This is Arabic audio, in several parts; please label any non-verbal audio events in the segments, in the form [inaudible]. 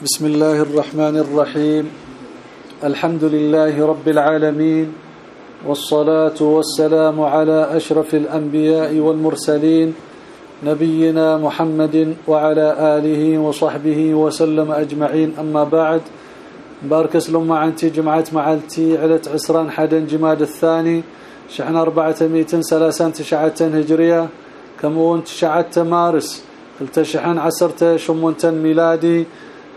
بسم الله الرحمن الرحيم. الحمد لله رب العالمين والصلاة والسلام على أشرف الأنبياء والمرسلين نبينا محمد وعلى آله وصحبه وسلم أجمعين. أما بعد بارك اسلم معنتي جمعة معلتي علة عسران حدا جماد الثاني شحن أربعة ميتين سلاسان تشعة هجرية. كمون تشعة مارس التشحن عسرت شمونتن ميلادي.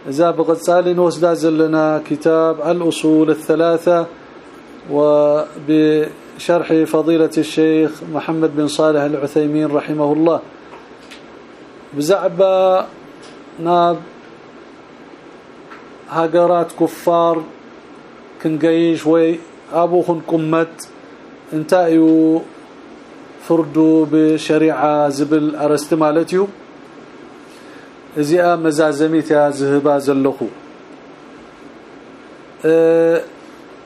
إذا بقصال وسداز لنا كتاب الأصول الثلاثة وبشرح فضيلة الشيخ محمد بن صالح العثيمين رحمه الله. بزعبة ناب هاجرات كفار كنقيش وي أبوخن كمت انتأيو فردوا بشريعة زبل أرست ازيا مزازميت يا ذهبا زلخو أه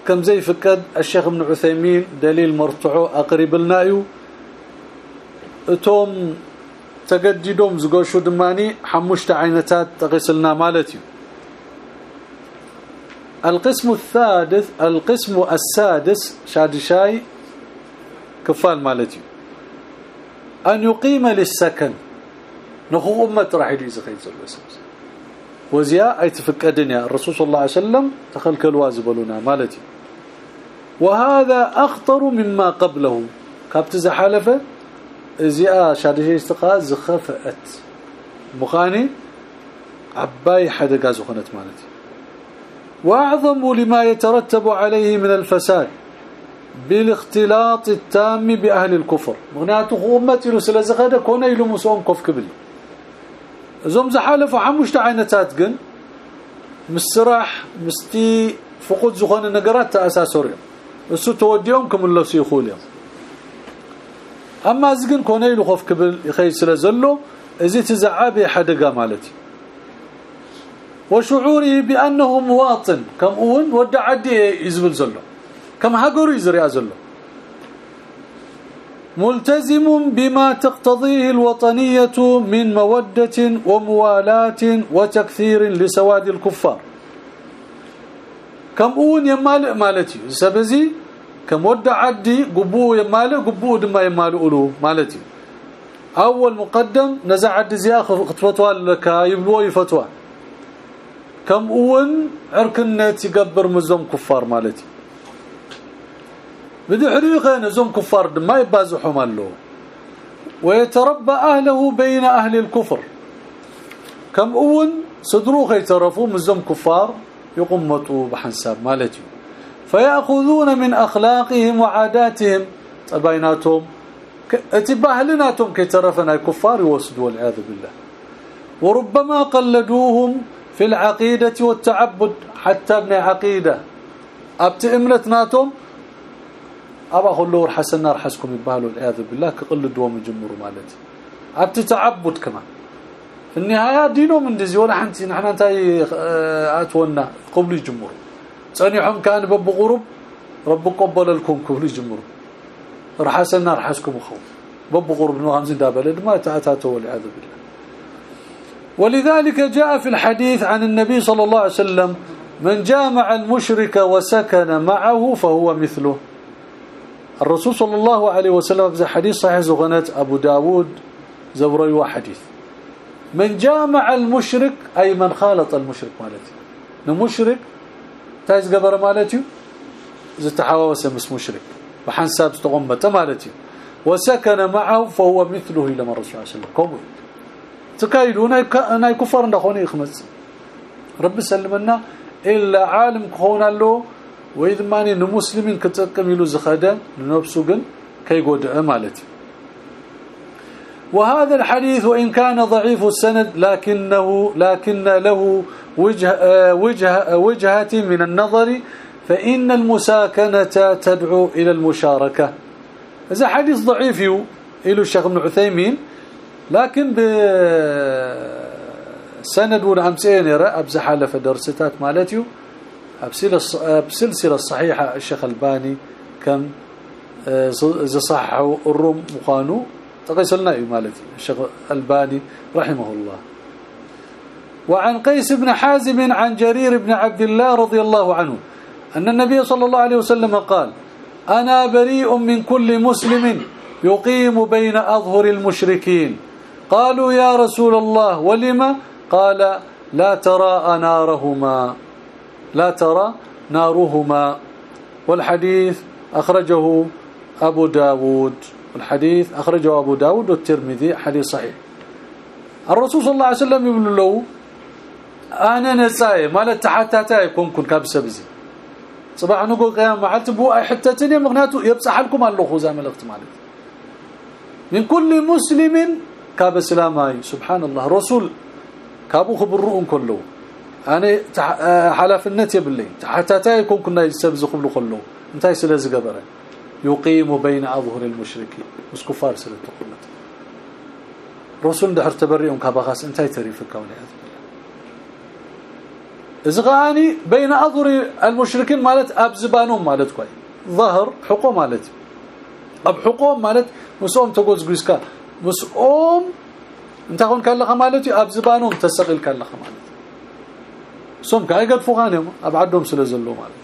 كم زي فقد الشيخ ابن عثيمين دليل مرتعو اقرب لنا يو اتوم تجددهم زغشو دماني حمشت عينتات تغسلنا مالتي القسم الثالث القسم السادس شادشاي كفال مالتي أن يقيم للسكن نخو أمة راح يجي زخيت الوسوس وزيا أي تفقدن يا الرسول صلى الله عليه وسلم تخلك الواجبلنا مالتي وهذا أخطر مما قبله كابت زحلفه زيا شادشي استقا زخفت مخاني عباي حدا غاز خنت مالتي واعظم لما يترتب عليه من الفساد بالاختلاط التام باهل الكفر مغنياته امتي له سلازخده كون يلو مسوم كف كبل زوم زحالف حمشت عينتات جن مسراح مستي فقود زخون نغرات اساسوري اسو توديهم كم لو سيخولهم أما زغن كون يلو خف كبل يخي سلازلو ازي تزعابي حدقه مالتي. وشعوره بانه مواطن كم أون ودع عدي يزبل زلو. كم هاجر يزريا زلو. ملتزم بما تقتضيه الوطنية من مودة وموالاة وتكثير لسواد الكفار. كم أون يمال مالتي؟ سبزي كم ودع عدي قبو يمال قبو دما يمال أولو مالتي. أول مقدم نزع عد زياخ فتوى لك يبلو يفتوى. كم أون عركنت يقبر مزوم كفار مالتي؟ بدحريقه نزوم كفار ما يبازحهم له ويتربى أهله بين أهل الكفر. كم أون صدروخ يترفوا مزوم كفار يقمطوا بحساب مالتي فيأخذون من أخلاقهم وعاداتهم. بيناتهم اتباهلناتهم كيترفنا الكفار يوسدوا والعياذ بالله. وربما قلدوهم في العقيدة والتعبد حتى ابن عقيدة. أبت املتناتهم أبا خلور حسنا رحسكم يبالوا العياذ بالله كقل دوم يجمروا مالتي. ابت تعبد كمان. في النهاية دينهم اندزي ولا حنتي نحن انتي أتونا قبل يجمروا صنيحهم كان بب غرب رب قبل لكم قبل يجمروا رحسنا رحسكم خوف. بب غرب نو خمسين دابل ما تاتاتوا والعياذ بالله. ولذلك جاء في الحديث عن النبي صلى الله عليه وسلم من جامع المشرك وسكن معه فهو مثله. الرسول صلى الله عليه وسلم في حديث صحيح زغنت أبو داود زوري حديث. من جامع المشرك أي من خالط المشرك مالتي. المشرك تايز قبر مالتي؟ زتحاوس مس مشرك. بحنساب استغمت مالتي. وسكن معه فهو مثله لما الرسول صلى الله عليه وسلم. كوي تكايدون أنا كفر ndخوني يخمس. رب سلمنا إلا عالم كون له واذ ماني المسلمين كتقم يلو زخده لنفسه جن كيغودع مالتي وهذا الحديث وإن كان ضعيف السند لكنه لكن له وجه وجه وجهه من النظر فإن المساكنة تدعو إلى المشاركة إذا حديث ضعيف إلى الشيخ ابن عثيمين لكن بسند ونعمسين يرى أبز حالة درستات مالتيو بسلسلة الصحيحة الشيخ الباني كان إذا صححوا الروم مخانو تقيسلنا مالتي الشيخ الباني رحمه الله. وعن قيس بن حازم عن جرير بن عبد الله رضي الله عنه أن النبي صلى الله عليه وسلم قال أنا بريء من كل مسلم يقيم بين أظهر المشركين قالوا يا رسول الله ولما قال لا ترى نارهما لا ترى نارهما. والحديث أخرجه أبو داود. الحديث أخرجه أبو داود والترمذي حديث صحيح. الرسول صلى الله عليه وسلم يقول له أنا نساي مالت تحتاتا يكون كن كابسبزي صباح نقول قيام معلت بو أي حتتني مغناتو يبصح لكم الله زي ملكت مالت من كل مسلم كاب سلاماي سبحان الله. رسول كابو خبرون كله. أنا حلفنت يبلي حتى يكون كنا يسبز قبل كله انتي سلاز قبره يقيم بين أظهر المشركين. مش كفار سلته قلت رسول دحر تبرئهم كابغاس انتي تريفك وليات إزغاني بين أظهر المشركين مالت ابزبانهم مالت كوي. ظهر حقوق مالت. أب حقوق مالت. مسوم تقوز غيسكا مسوم انت هون كان لها مالتي. ابزبانهم تسقل كان لها مالت سوم كاي قد فوقانهم ابعدهم سلازلو مالت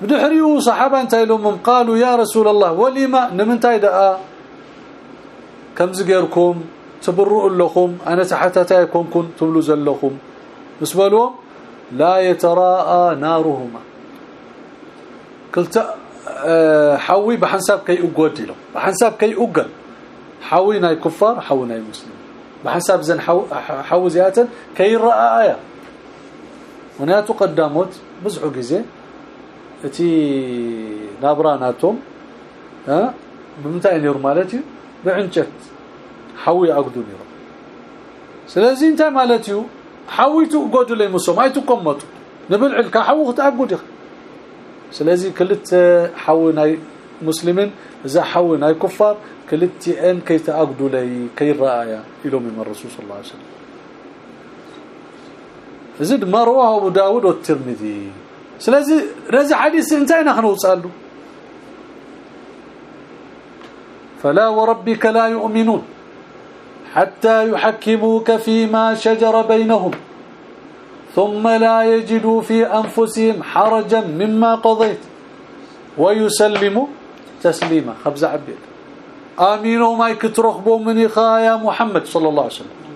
بدحريو صحابه انت لهم قالوا يا رسول الله ولما نمنتاي دقا كم زغيركم تبرؤوا لكم أنا تحتتايكم كنتم تبلوا زلكم مسبلهم لا يتراءى نارهما قلت حوي بحساب كي اقودلو بحساب كي أقل حوي ناي كفار حوي ناي مسلم بحساب زن حو حوي زياتا كي رأى آية هنا تقدمت بزعو جزي اتي نابراناتهم ها؟ بمتى نير مالتي بعنجت حوي أقدو نير سلازي انت مالتيو حويتو قودو لي مسوم أي تقمطوا نبلع الكحو تاقود سلازي كلت حوي ناي مسلمين إذا حوي ناي كفار كلت إن كي تاقدوا لي كي رايا إلى من الرسول صلى الله عليه وسلم. زد ما رواه أبو داود والترمذي. سلازي رزع حديث انتين نوصلوا فلا وربك لا يؤمنون حتى يحكموك فيما شجر بينهم ثم لا يجدوا في أنفسهم حرجا مما قضيت ويسلموا تسليما. خبز عبيد. آمينوا ما يكترخبوا من يا محمد صلى الله عليه وسلم.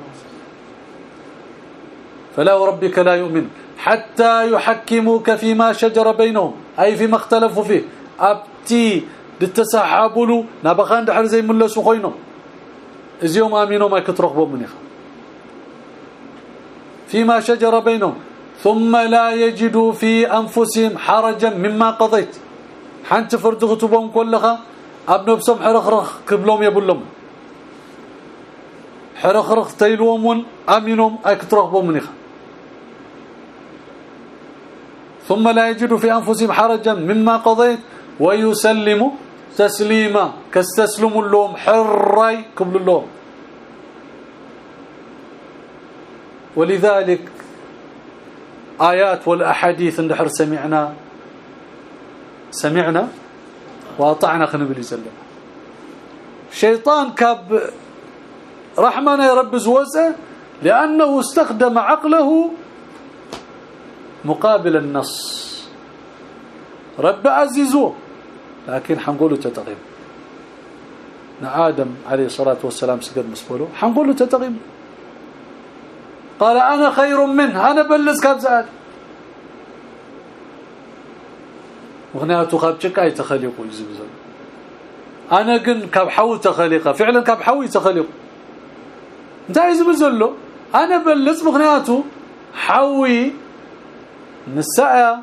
فلا وربك لا يؤمن. حتى يحكموك فيما شجر بينهم. أي فيما اختلفوا فيه. أبتي للتسحابوا نبخان دحر زي ملسوا خوينهم إزيوم آمينو ما كترقبوا مني فيما شجر بينهم. ثم لا يجدوا في أنفسهم حرجا مما قضيت. حنت فرد خطبهم كلها. ابن بسم حرخرخ قبلهم يبلهم حرخرخ تيلوم امينهم اكترقبوا مني ثم لا يجدوا في أنفسهم حرجا مما قضيت ويسلموا تسليما كاستسلموا اللوم حراي قبل اللوم. ولذلك آيات والأحاديث اندحر سمعنا سمعنا وأطعنا خنبلي سلم. شيطان كاب رحمنا يا رب زوزه لأنه استخدم عقله مقابل النص. رب عزيزوه لكن حنقوله تتغيب آدم عليه الصلاة والسلام سجد مسبوله. حنقوله تتغيب قال أنا خير منه. أنا بلز كابزات مغنياته خابشك أي تخليقه يزبزل أنا قن كاب حوي تخليقه. فعلا كاب حوي تخليقه. انت يزبزل له أنا بلز مغنياته حوي نساء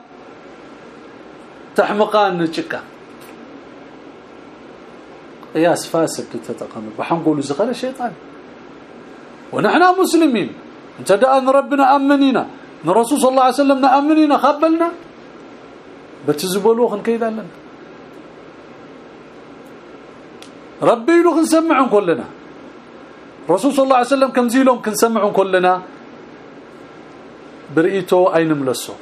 تحمقان نشكا قياس فاسد تتقن وحنقول زغل الشيطان ونحن مسلمين انت ان ربنا امنينا الرسول صلى الله عليه وسلم نامنينا خبلنا بتزبلوا خن كيدا لنا ربي له نسمعهم كلنا الرسول صلى الله عليه وسلم كم زيلهم كنسمعهم كلنا برئيتو اين ملسو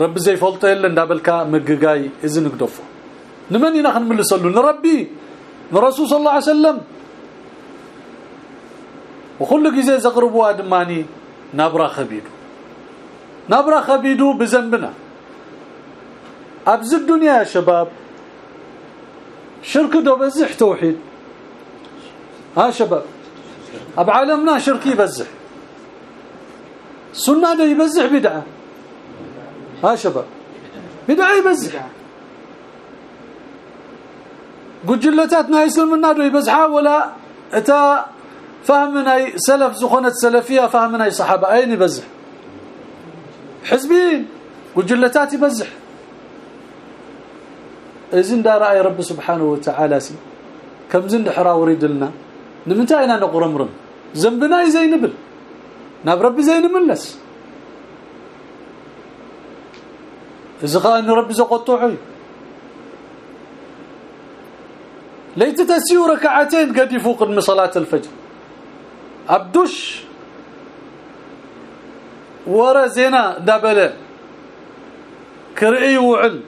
رب زي فلطه الا ندابلكا مغغاي إذن قدفو لمن ينخن ملسلو نربي الرسول صلى الله عليه وسلم. وكل جزء زقربوا دماني نبرا خبيدو نبرا خبيدو بذنبنا أبز الدنيا يا شباب. شرك دو بزح توحيد. ها شباب. أب عالمنا شرك يبزح سنة ده يبزح بدعة. ها شباب؟ بدعة يبزح قجلتاتنا يسلمنا دو يبزحها ولا أتا فهمنا سلف زخنت سلفية فهمنا صحابة. أين يبزح حزبين. قجلتات يبزح إذن دار اي رب سبحانه وتعالى سي. كم زند حرا وريد لنا. نمتى أنا نقرمرم ذنبنا زي نبل ناب ربي زي نملس إذا قال ربي زقطوعي ليت تسيو ركعتين قد يفوق من صلاة الفجر. عبدوش ورا زينا دبله كرئي وعل.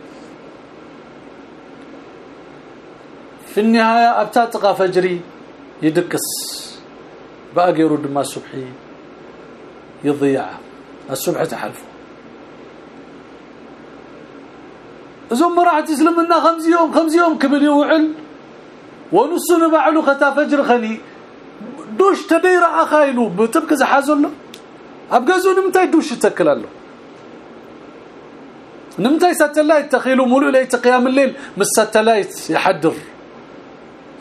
في النهاية ابتاتقى فجري. يدكس. بقى يرد ما الصبحي يضيع. الصبح تحلفه. زم راحت اسلمنا خمس يوم خمس يوم كبل يوعل. ونصنا بعلو ختا فجر خلي دوش تدير اخايلو بتبكز حازله ابغازو نمتاي دوش تكلالو نمتاي ساتلايت تخيلوا مولو ليت قيام الليل مس ساتلايت يحدر.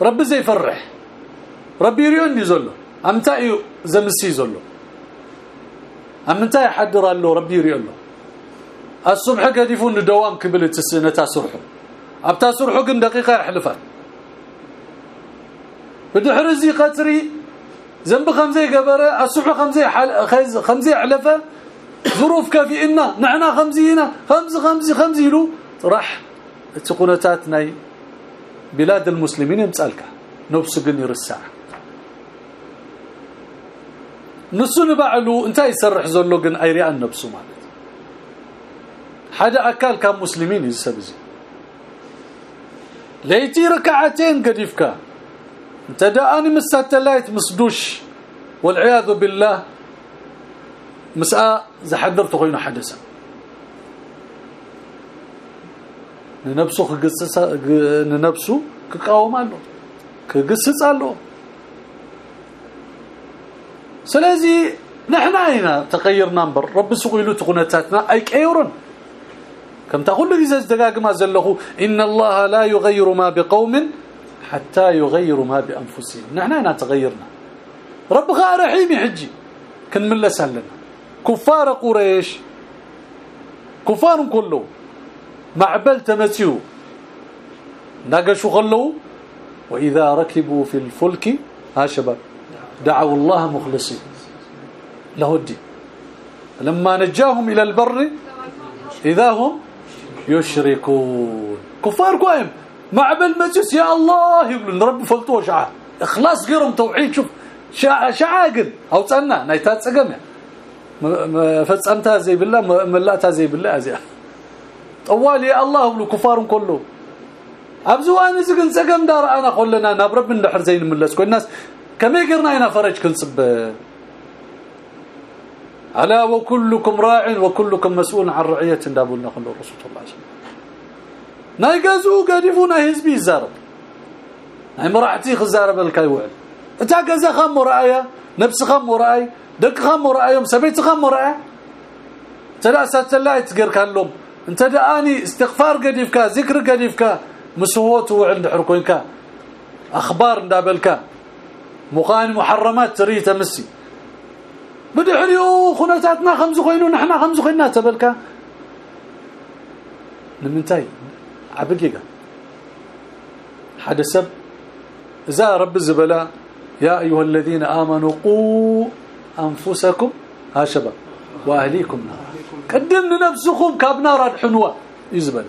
رب زي يفرح ربي يريون يزلو. إمتى زمسي زلو إمتى يحضر له ربي يريون له الصبح قد يفون دوام كبل السنة صرحه أبتا صرحه كن دقيقة يحلفها بدحر زي قطري ذنب خمسة قبرة الصبح خمسة خمسه خمسة حلفة. ظروف كافينا نحنا خمسينا خمس خمس خمس له راح تقونتات ناي. بلاد المسلمين يمسالك نفس قن يرسع. نسو نبعلو انت يسرح زلو قن ايريا النفس مالت حدا أكل كان مسلمين يسبزي ليتي ركعتين قديفك انت داني مساتلايت مسدوش والعياذ بالله. مساء زحضرت خوينا حدثا. ننبسو كقصص ننبسو كقاوم له كقصص له سلازي نحن هنا تغيرنا نبر رب سقيلو تقنتاتنا اي كيرن كم تقول لي إذا ما زلخو إن الله لا يغير ما بقوم حتى يغير ما بأنفسهم. نحن هنا تغيرنا رب رحيم حجي. كن من لسلنا كفار قريش. كفار كله. معبل تمسيو ناقشوا خلوا وإذا ركبوا في الفلك ها شباب دعوا الله مخلصين. له الدين. لما نجاهم إلى البر إذا هم يشركون. كفار قائم معبل مجلس يا الله يقولون رب فلتوا شعا إخلاص غيرهم توحيد. شوف شعاقل. أو تصنا نايتات صقم فصمتها زي بالله ملاتها زي بالله. زي طوال يا الله بلو كفار كله. ابزوان زغن صقم دار أنا قلنا نبرب ندحر زي نملس كل الناس كما يقرنا هنا فرج كنصب ألا وكلكم راع وكلكم مسؤول عن رعية دابولنا خلو الرسول صلى الله عليه وسلم. نايغازو قادفونا حزبي زارب اي مرعتي خزارب الكيوعل إتا غزا خم رأيا نفس خم رأي دك خم رايهم سبيت خم رأي. ثلاثة لا يتقر كلهم انت داني استغفار قديفكا ذكر قديفكا مسووت وعند حركوينكا أخبار ندابلكا مقان محرمات تري تمسي. بدحريو خناتاتنا خمس خوينو نحنا خمس خوينا تبلكا. نمنتاي عبقيقه حدث إذا رب الزبلا يا أيها الذين آمنوا قوا أنفسكم ها شباب وأهليكم نار قدم نفسكم كابنار حنوه يزبل.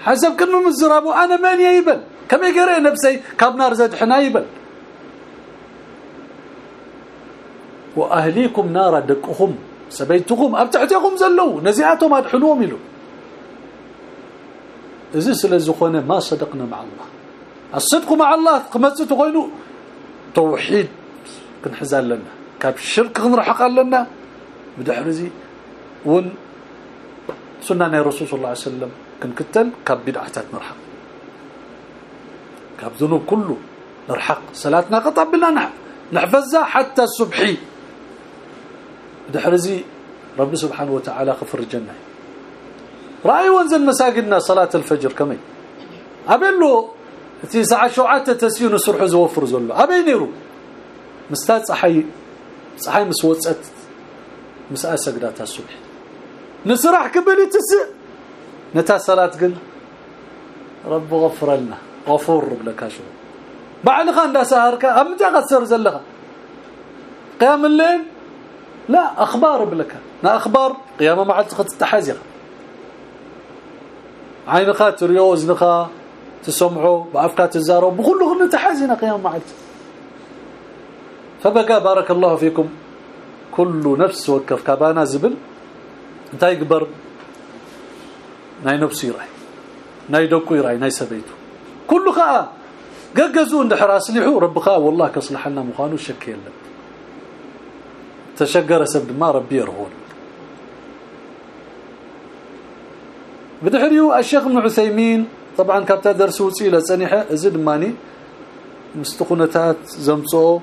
حسب كلمه مزرابو أنا من يبل. كما يقرأ نفسي كابنار زاد حنا يبل. وأهليكم نار دقهم. سبيتكم ابتعتكم زلوا. نزيعتهم أدحنوهم يلو اذا سلازخونه ما صدقنا مع الله الصدق مع الله قمصت غينو توحيد كنحزال لنا كاب الشرك نرحق لنا بدحرزي ون سنة الرسول صلى الله عليه وسلم كنكتل كاب بدعتات نرحق كاب ذنوب كله نرحق صلاتنا قطع بالله نحفزها حتى الصبحي دحرزي رب سبحانه وتعالى خفر الجنة. رأي وانزل مساجدنا صلاة الفجر كمي أبين تي ساعة شوعات تسيون سرح زوفر زلو. أبين يرو. مستاد صحي صحي مسوصت مساء سجدات الصبح. نسرح قبل تس نتا صلاة قل. رب غفر لنا. غفور لك شو بعد خان دا سهرك إمتى غسر زلها. قيام الليل؟ لا أخبار بلك نا أخبار؟ قيامة مع تحازيق عين خاطر يوز نخا تسمعوا بافكار تزاروا بكل غن تحازينا قيام معلت فبقى بارك الله فيكم. كل نفس وكف كبانا زبل. انت يكبر. ناي نفسي راي ناي دوكو راي ناي سبيتو. كل خاء ققزوا اندحر اصلحوا رب والله كصلح لنا مخانو شك يلا. تشقر سب ما ربي يرهون. بدحريو الشيخ ابن عثيمين طبعا كابتا درسو سيله سنيحه زد ماني مستقنتات زمصو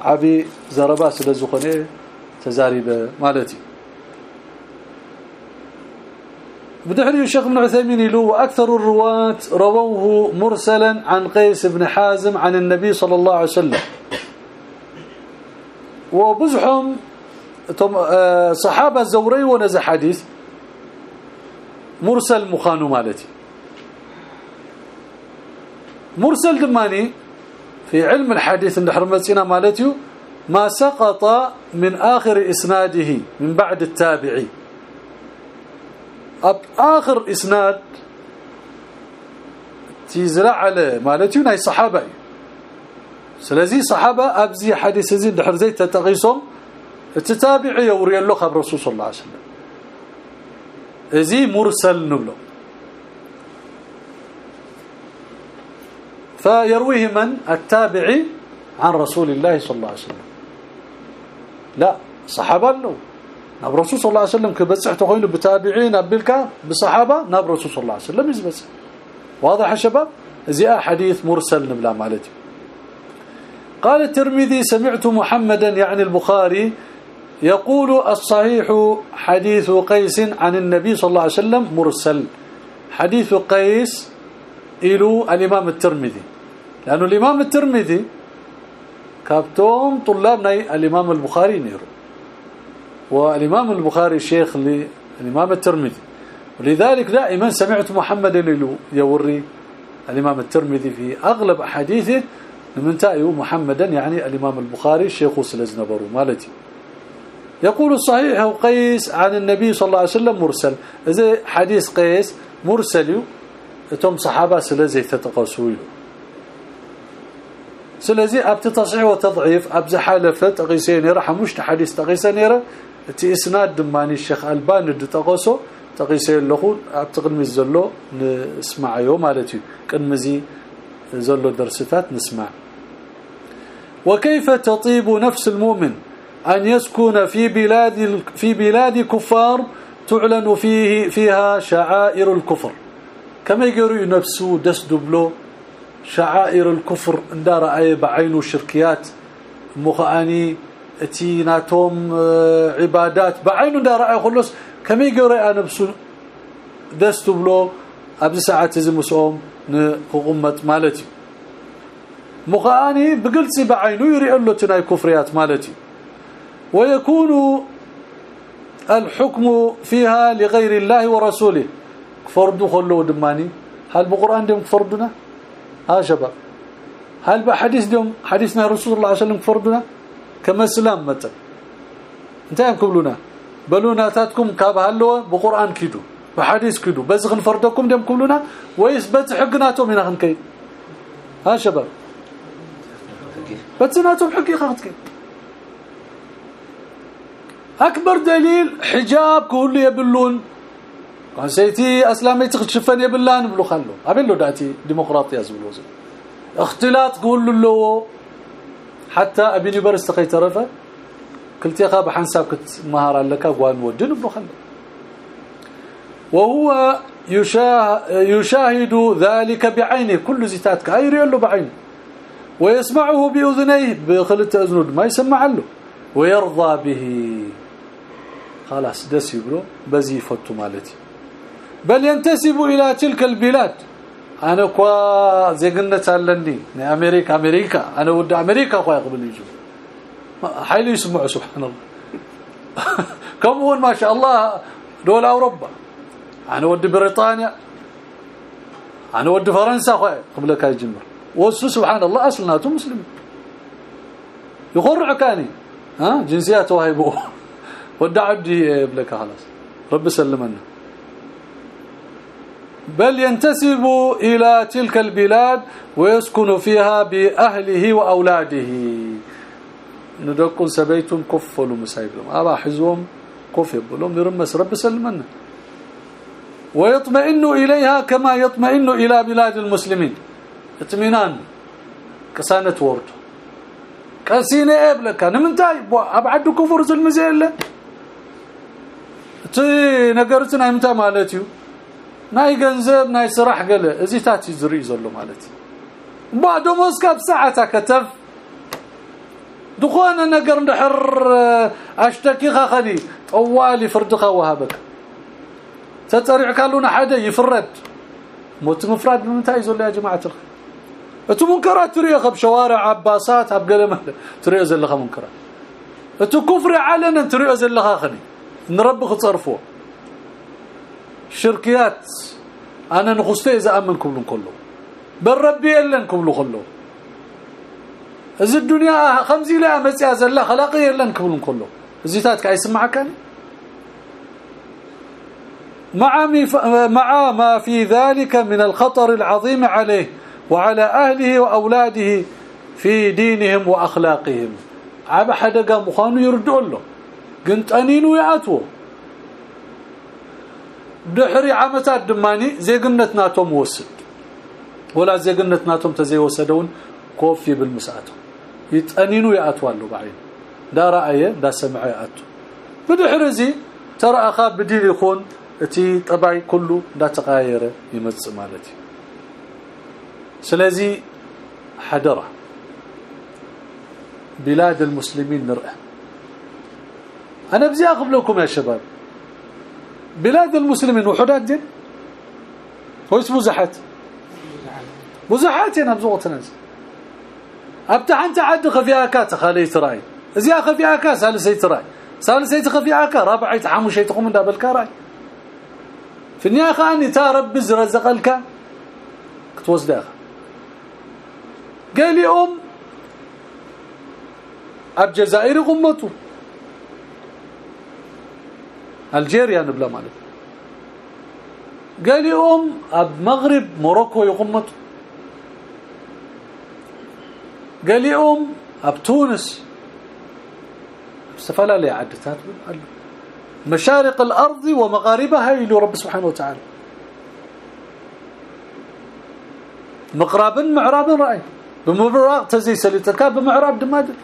عبي زربا سلازخنه تزاريبه مالتي. بدحري الشيخ ابن عثيمين له وأكثر الرواة رووه مرسلا عن قيس بن حازم عن النبي صلى الله عليه وسلم. وبزحهم آه، صحابة زوري ونز حديث. مرسل مخانو مالتي. مرسل دماني في علم الحديث عند حرمتنا مالتي ما سقط من آخر إسناده من بعد التابعي. أب آخر إسناد تيزرع على مالتي ناي صحابة. سلازي صحابة أبزي حديث زي دحر زي تتغيصهم. التتابع يوري له خبر رسول صلى الله عليه وسلم. ازي مرسل نبلو فيرويه من؟ التابعي عن رسول الله صلى الله عليه وسلم. لا صحابة له. ناب رسول صلى الله عليه وسلم كبصح تخوينه بتابعين ابلك بصحابة ناب رسول صلى الله عليه وسلم يزبس واضح يا شباب؟ زي حديث مرسل نبلا مالتي. قال الترمذي سمعت محمدا يعني البخاري يقول الصحيح حديث قيس عن النبي صلى الله عليه وسلم مرسل. حديث قيس إلو الإمام الترمذي. لأنه الإمام الترمذي كابتوم طلابنا الإمام البخاري نيرو. والإمام البخاري شيخ للإمام الترمذي. ولذلك دائما سمعت محمد يوري الإمام الترمذي في أغلب أحاديثه من تأيو محمدا يعني الإمام البخاري الشيخ سلزنبرو مالتي. يقول صحيح قيس عن النبي صلى الله عليه وسلم مرسل. إذا حديث قيس مرسل تم صحابة سلزي تتقسوا سلزي ابت تصحيح وتضعيف ابز حالفت قيسين راح مش حديث تقيسين تي اسناد دماني الشيخ الباني دتقصو تقيسي لخو ابتقلمي زلو نسمعيو مالتي كنمزي زلو درستات نسمع وكيف تطيب نفس المؤمن أن يسكن في بلاد في بلاد كفار تعلن فيه فيها شعائر الكفر. كما يقولوا نفسه دس دبلو شعائر الكفر اندار اي بعينه شركيات مخاني اتي ناتوم آه، عبادات بعينه دا رأي خلص. كمي يقرأ نفسه دست بلو أبز ساعة زمسوم نقمت مالتي. مخاني بقلتي بعينه يري له تناي كفريات مالتي. ويكون الحكم فيها لغير الله ورسوله. فرض خلو دماني. هل بقرآن دم فرضنا ها شباب. هل بحديث دم حديثنا رسول الله صلى الله عليه وسلم فرضنا كما سلام متى؟ انت يقولون بلونا تاتكم كابهلو بقرآن كيدو. بحديث كيدو. بس فردكم دم كلنا ويثبت حقناتهم هنا خنكي ها شباب. بتناتهم حقيقة أكبر دليل حجاب كل يبلون. سيتي اسلامي تخشفن يبلان بلو خلو. أبلو داتي ديمقراطية زبلوز اختلاط كل له حتى أبي يونيفرسيتي خيترفه كلتيخا بحنساب كت مهار لك قوان ودن بخل وهو يشاهد ذلك بعينه. كل زيتاتك ايري له بعينه. ويسمعه بأذنيه. بخلت أذنه ما يسمع له. ويرضى به. خلاص دس يبرو بزي فتو مالتي. بل ينتسب إلى تلك البلاد. أنا كوا زيغنت علني أمريكا أمريكا. أنا ود أمريكا خويا قبل يجوا حيل يسمعوا سبحان الله. [laughs] كم هو ما شاء الله دول أوروبا. أنا ود بريطانيا. أنا ود فرنسا خويا قبل كاي يجمر وسو سبحان الله أصلنا مسلم. يخرع كاني ها جنسيات وهيبو [laughs] ودع عبدي بلك خلاص رب سلمنا بل ينتسب إلى تلك البلاد ويسكن فيها بأهله وأولاده ندقون سبيتم كفلوا مسايبهم أبا حزوم كف يبلهم يرمس رب سلمنا ويطمئن إليها كما يطمئن إلى بلاد المسلمين اطمئنان كسانة ورد كسينه ابلك نمنتاي ابعد كفر زلمزيله تي نغرتنا امتى مالتيو ناي ገንዘብ ناي ስራሕ ገለ እዚታት ይዝሪ ዘሎ ማለት بعد مسكب ساعه كتف دخون ነገር እንድሕር اشتكيخ خلي طوالي فردخ وهبك تطريع كالونا حدا يفرد موت مفرد بمنتهي زول يا جماعه الخير اتو منكرات تريه خب شوارع عباسات ابقلمه تريه زلخه منكرات اتو كفر علنا تريه زلخه خلي نربخ تصرفوا شركيات أنا نخصته اذا امنكم كله بالربي يلنكم له كله اذا الدنيا خمسي لا مسيا زلا خلاقي يلنكم كله زيتات كاي سمعك كان مع مع ما في ذلك من الخطر العظيم عليه وعلى اهله واولاده في دينهم واخلاقهم عب حدقه مخانو يردوا له قنت انينو يعتو دحري عامتات دماني زيغنت ناتهم وسد ولا زيغنت ناتهم تزي وسدون كوفي بالمساعته يتأنينو يأتوالو بعين دا رأيه دا سمع يأتو بدحرزي ترى أخاب بديل يكون اتي طبعي كله دا تغاير يمص مالتي سلازي حدره بلاد المسلمين نرأى أنا بزي أخذ لكم يا شباب. بلاد المسلمين وحدات جن هو اسمه زحات مزحات هنا بزوغة ناس. ابتح انت عد خفيها كات خالي تراي إزي خفيها كاس هل سي تراي سال سي خفيها كا رابع يتحمو شي تقوم من بالكاراي في النهاية خاني تا رب زرزق لك كتوز داخل قال لي أم. أب جزائر قمته الجيريا نبلا مالك. قال يوم أب مغرب موروكو يقمت قال يوم أب تونس. استفلا لي عدتات مشارق الأرض ومغاربها إلى رب سبحانه وتعالى. مقرابا معرابا رأي. بمبراق تزي سليتك بمعراب دمادل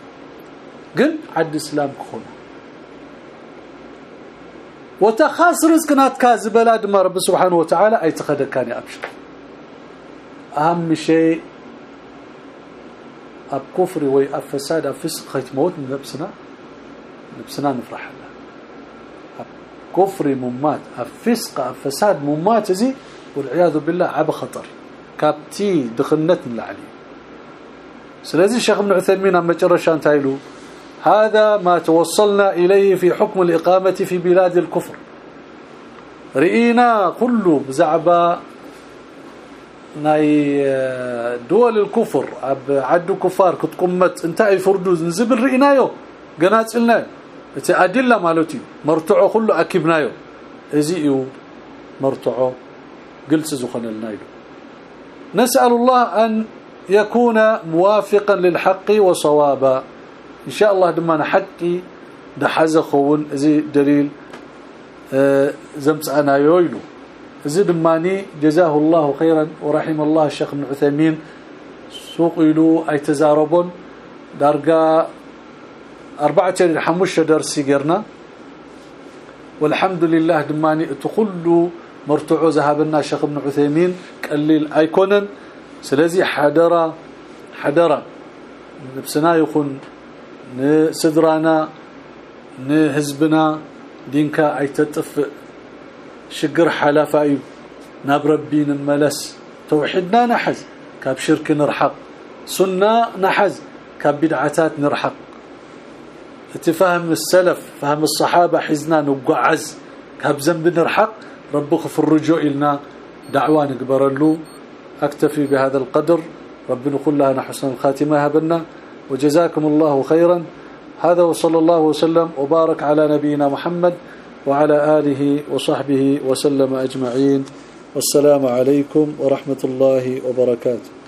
قل عد إسلام كخونه. وتخاص رزقنا كازبلا دم رب سبحانه وتعالى أي تخدكاني أبشر. أهم شيء اب كفر وي افساد افسق خيت موت من نفسنا نفسنا نفرح الله. اب كفر ممات افسق افساد ممات زي والعياذ بالله عب خطر. كابتي دخلت من العلي سلازي الشيخ ابن عثيمين أما جرشان تايلو هذا ما توصلنا إليه في حكم الإقامة في بلاد الكفر. رئينا كله بزعبا ناي دول الكفر عدو كفار كتقمت انت فرجو نزبل رئينايو قناصلنا اتي أدلة مالتي مرتعو كله أكبنايو. ازيو مرتعو قلت زخنلنايو. نسأل الله أن يكون موافقا للحق وصوابا. إن شاء الله دمان حقي ده حزه خون زي دليل زمصانا يويلو زي دماني جزاه الله خيرا ورحم الله الشيخ ابن عثيمين. سوق يلو أي تزاربون. درجه أربعة حمش درسي قرنا والحمد لله دماني تقول مرتعو ذهبنا شيخ ابن عثيمين. قليل أيكونن. سلازي حدرا حدرا. نفسنا يكون نسدرانا نهزبنا دينكا اي تطف شقر حلفاي ناب ربي الملس توحيدنا نحز كاب شرك نرحق سنة نحز كاب بدعتات نرحق اتفهم السلف فهم الصحابة حزنا نقعز كاب ذنب نرحق ربك في الرجوع لنا دعوة نقبر له اكتفي بهذا القدر ربنا كلها حسن الخاتمه هبنا وجزاكم الله خيرا. هذا وصلى الله وسلم وبارك على نبينا محمد وعلى آله وصحبه وسلم أجمعين. والسلام عليكم ورحمة الله وبركاته.